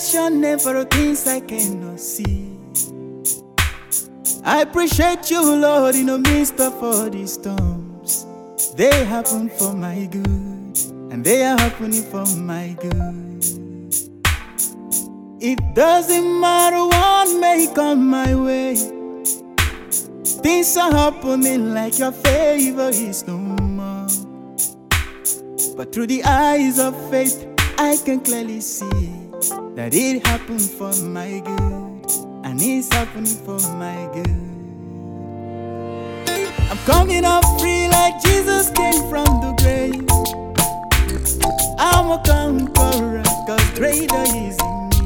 For things I cannot see. I appreciate you, Lord, in the midst of all these storms. They happen for my good, and they are happening for my good. It doesn't matter what may come my way. Things are happening like your favor is no more. But through the eyes of faith, I can clearly see that it happened for my good, and it's happening for my good. I'm coming up free like Jesus came from the grave. I'm a conqueror, cause greater is in me.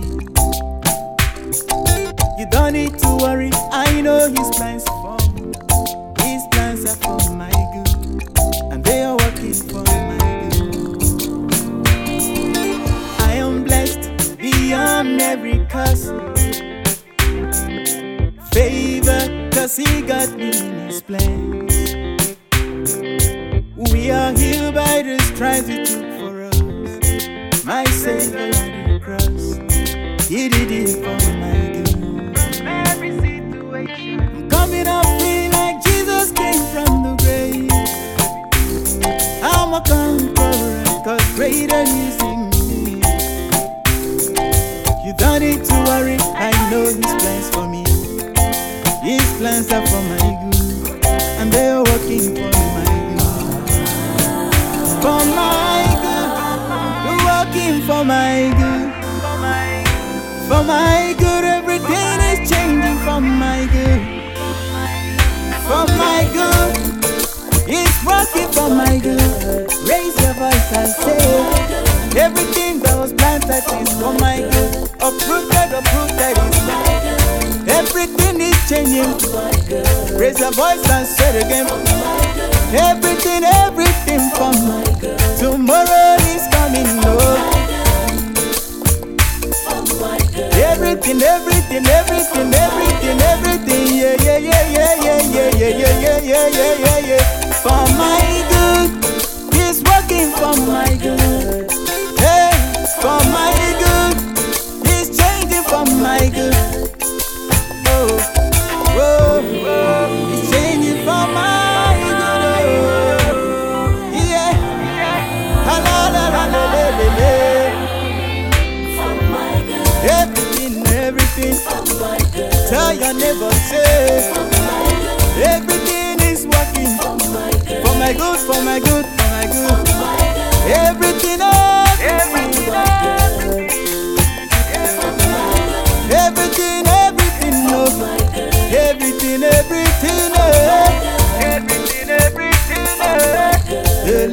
You don't need to worry, I know His plans curse. Favor, cause He got me in His plans. We are healed by the stripes He took for us. My Savior on the cross, He did it for my good. Every situation, I'm coming up free like Jesus came from the grave. I'm a conqueror, cause greater is in plans are for my good, and they are working for my good. For my good, they're working for my good. For my good, everything is changing for my good. For my good, it's working for my good. Raise your voice and say, everything that was planted is for my good. Everything is changing. Raise your voice and say it again. Everything, everything good. Tomorrow is coming, Lord. Everything, everything, everything, everything, everything, yeah, yeah, yeah, yeah, yeah, yeah, yeah, yeah, yeah, yeah, yeah, yeah, yeah. For my good, He's working for my good. Neighbor, say. Everything is working for my good, for my good, for my good. Everything, everything, everything, everything, no. Everything, everything, everything,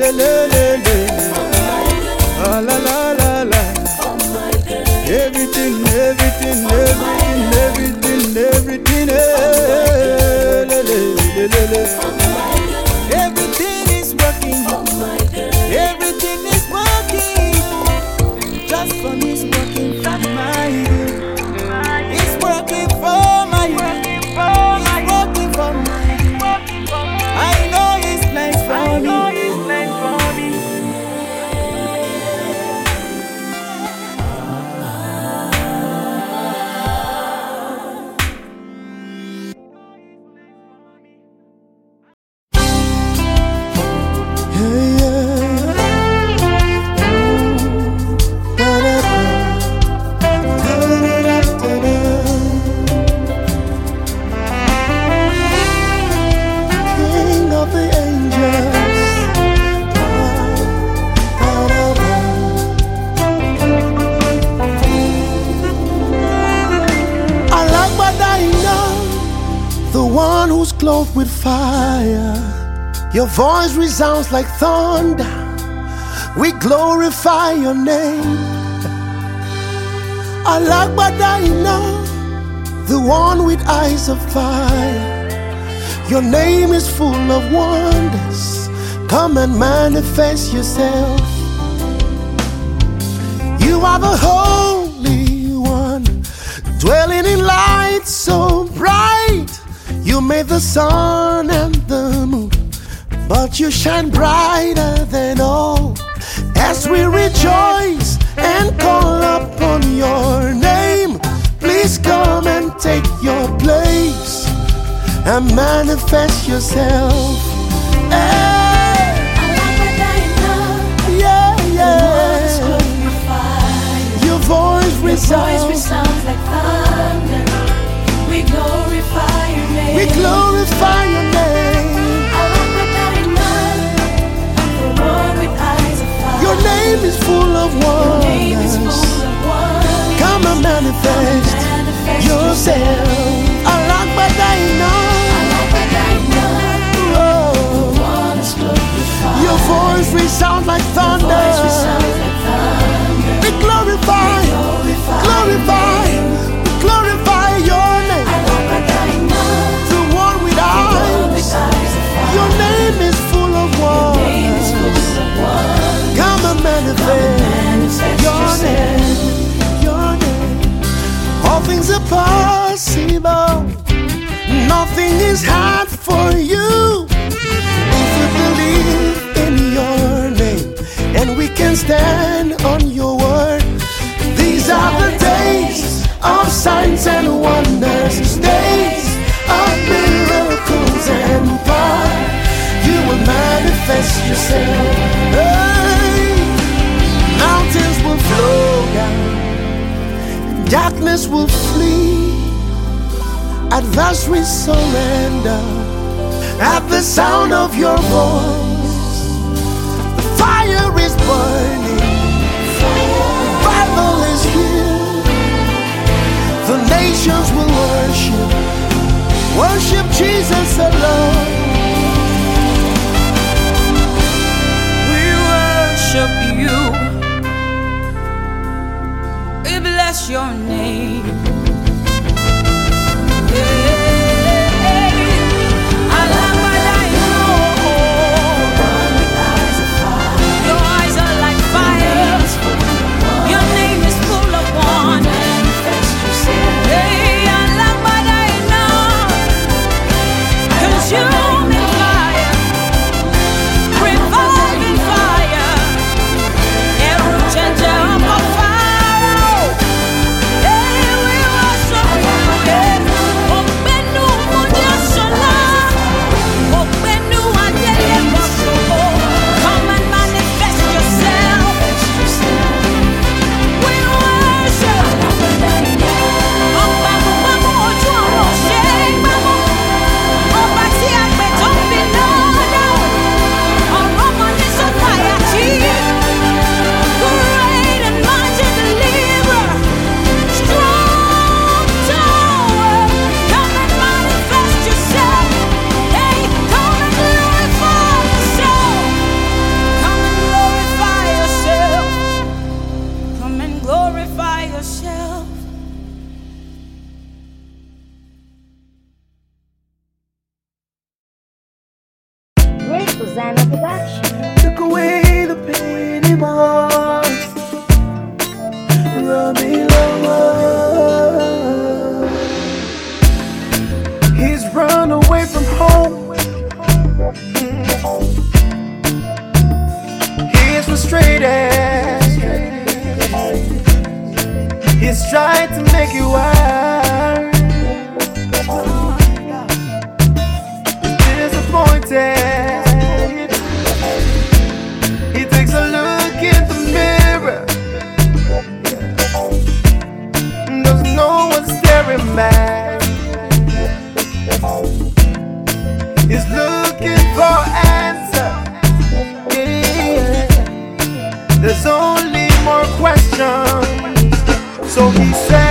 everything. Your voice resounds like thunder. We glorify your name. Alagbadaina, the one with eyes of fire. Your name is full of wonders. Come and manifest yourself. You are the Holy One, dwelling in light so bright. You made the sun and the moon, but you shine brighter than all as we rejoice and call upon your name. Please come and take your place and manifest yourself. Your voice resounds like is hard for you. If you believe in your name and we can stand on your word, these are the days of signs and wonders, days of miracles and power. You will manifest yourself. Hey, mountains will flow down, darkness will flee. Advance we surrender at the sound of your voice. The fire is burning, revival is here. The nations will worship, worship Jesus alone. We worship you, we bless your name. yourself. There's only more questions. So he said.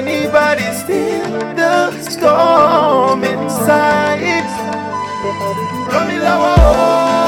anybody still the storm inside? Rami Lawa.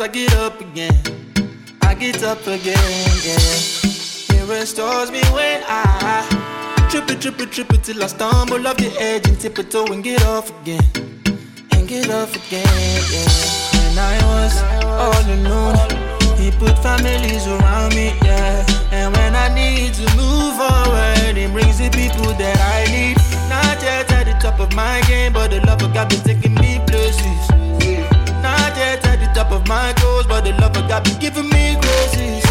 And 50 times I get up again. I get up again, yeah. It restores me when I trip it, trip it, trip it till I stumble off the edge and tip it toe and get off again and get off again. Yeah. When I was all alone, he put families around me. Yeah. And when I need to move forward, he brings the people that I need. Not yet at the top of my game, but the love of God been taking me places. Not yet at the top of my goals, but the love of God been giving me graces.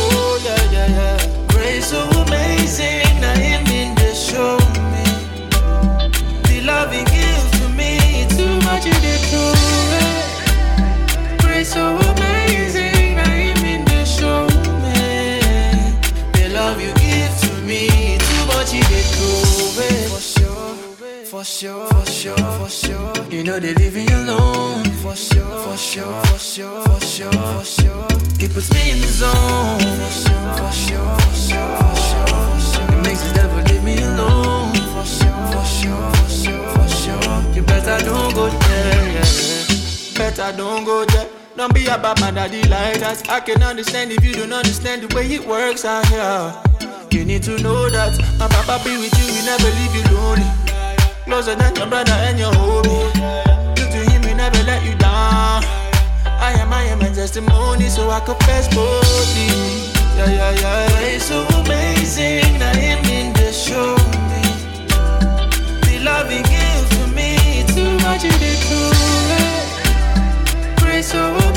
Oh yeah, yeah, yeah. Grace so amazing, now him in the show me. The love he gives to me, too much in the truth. Grace so amazing, now him in the show me. The love you give to me, too much in the truth. For sure, for sure, for sure, for sure. You know they leaving you alone. For sure, for sure, for sure, for sure, for sure. It puts me in the zone. For sure, for sure, for sure, for sure. It makes the devil leave me alone. For sure, for sure, for sure, for sure. You better don't go there, yeah. Better don't go there. Don't be about my daddy like that. I can understand if you don't understand the way it works out here. You need to know that my papa be with you, he never leave you lonely. Closer than your brother and your homie. I am, I am a testimony, so I confess boldly. Yeah, yeah, yeah. It's so amazing that him in the show me. The love he gives to me, too much in the truth. Grace so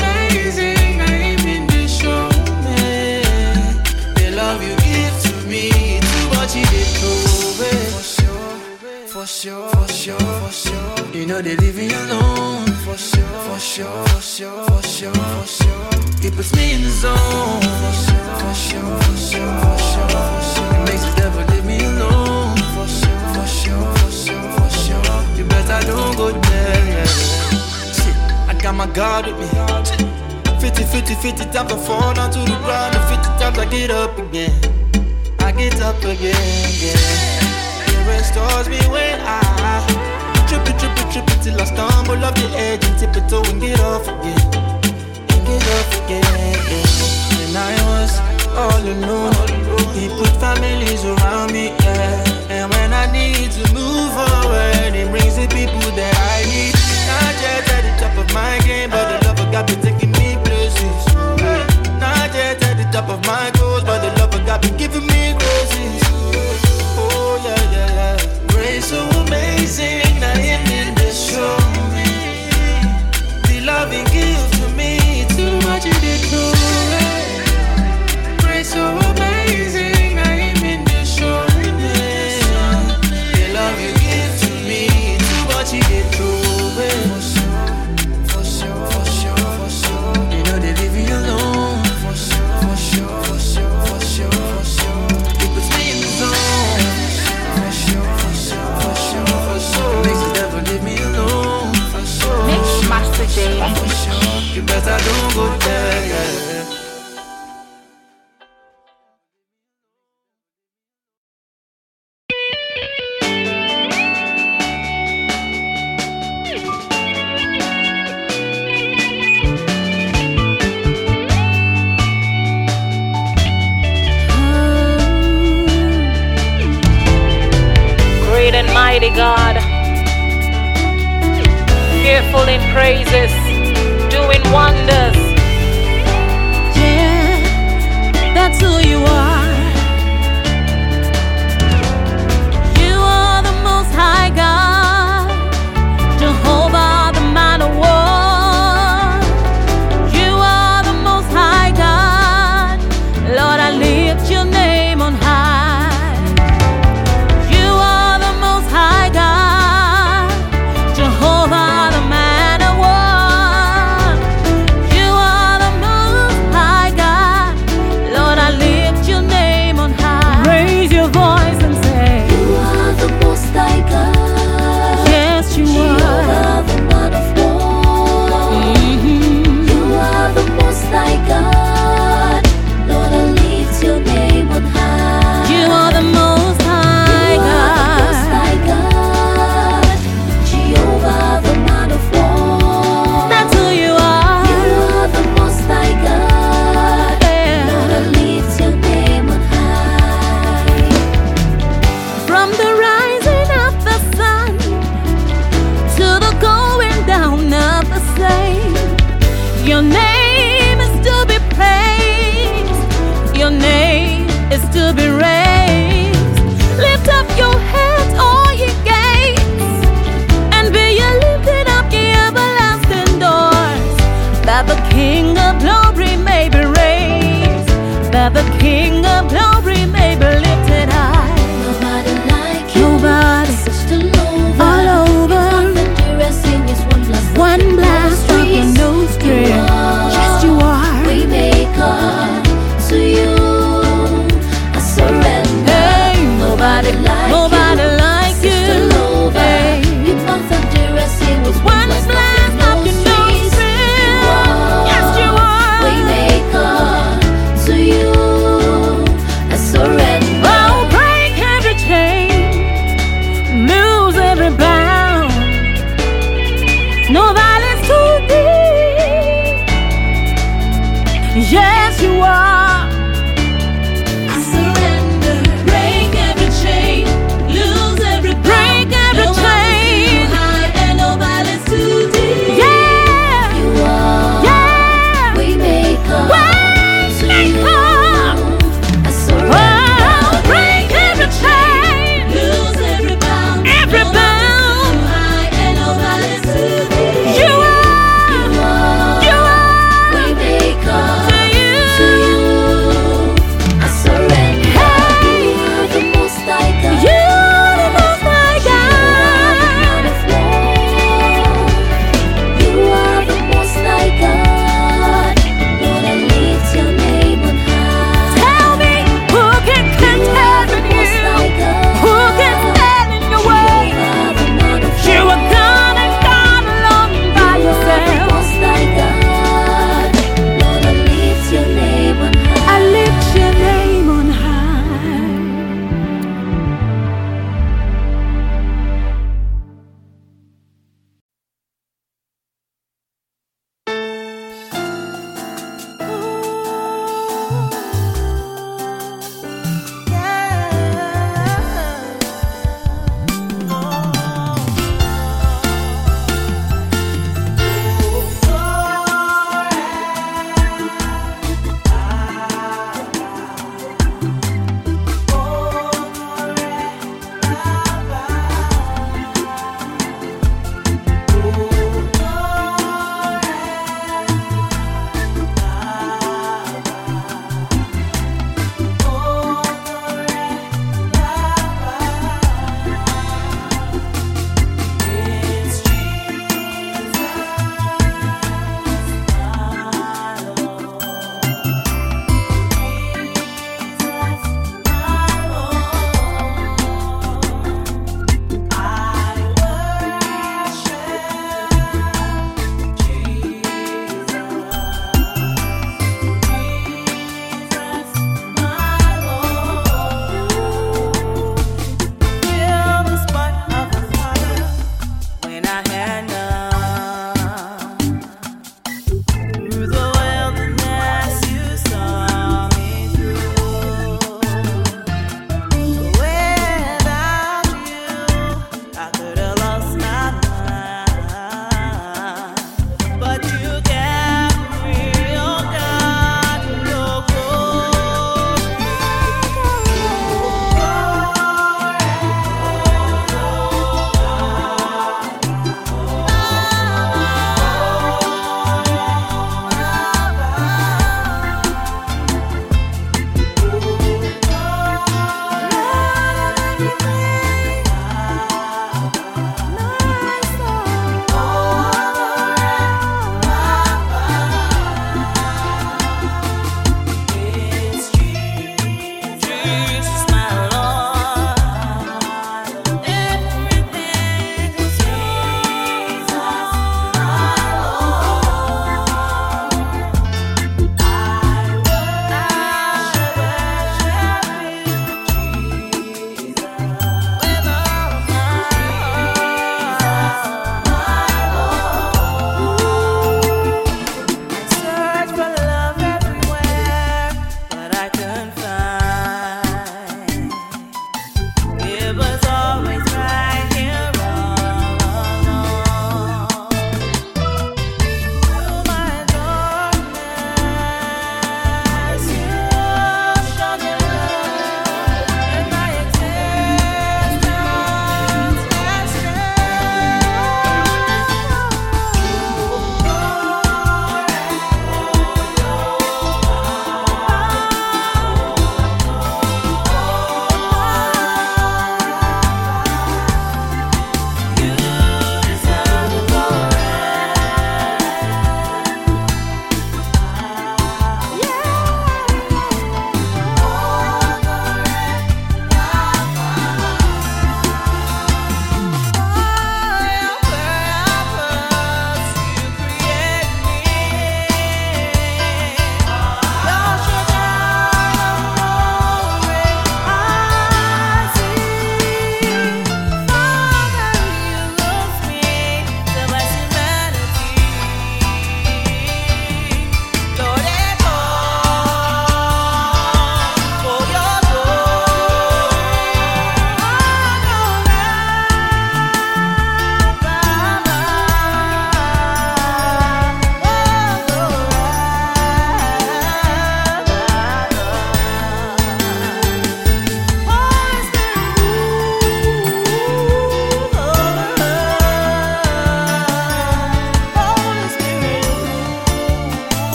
sure, for sure, for sure. You know they leaving you alone. For sure, for sure, for sure, for sure, for sure. It puts me in the zone. For sure, for sure, for sure, for sure, for sure. It makes the devil leave me alone. For sure, for sure, for sure, for sure. You better don't go there. Shit, I got my God with me. 50, 50, 50 times I fall down to the ground, and 50 times I get up again. I get up again, yeah. It restores me when I trip it, trip it, trip it till I stumble off the edge and tip it toe and get off again, and get off again. When I was all alone, he put families around me, yeah. And when I need to move forward, he brings the people that I need. Not yet at the top of my game, but the love of God been taking me places. Not yet at the top of my goals, but the love of God been giving me graces. Fearful in praises, doing wonders.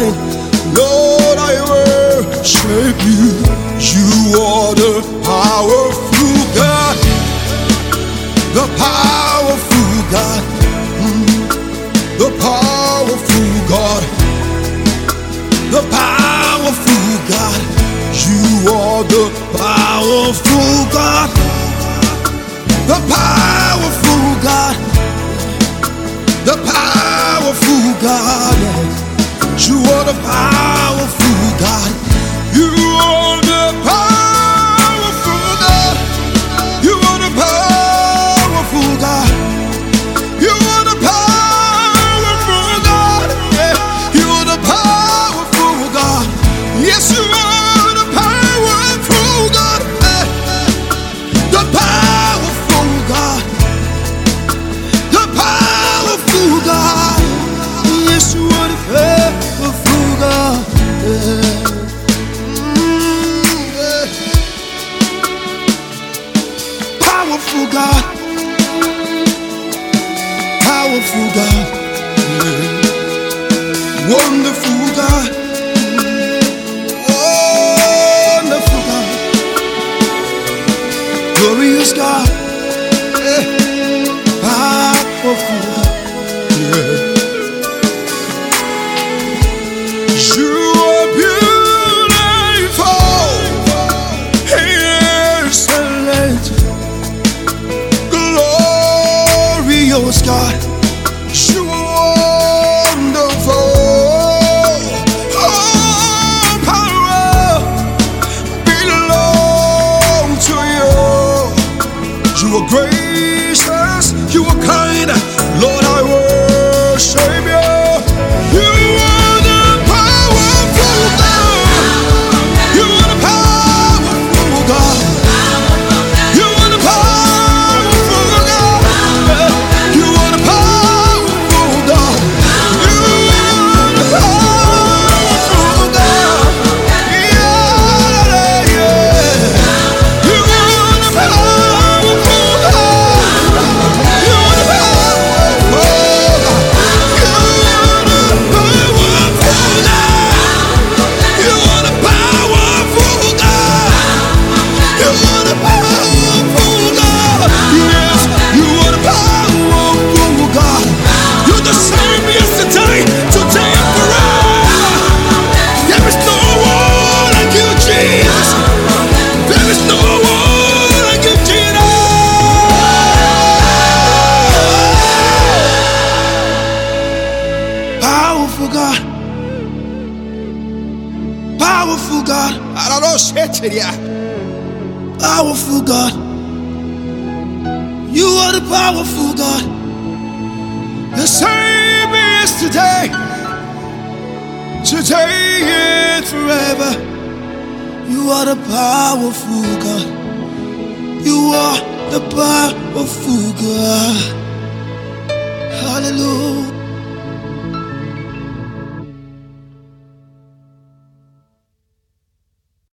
night. Lord, I worship you. You are the powerful God, the powerful God, hmm. the powerful God, the powerful God. You are the powerful God, the powerful. powerful power. Oh, God. 我付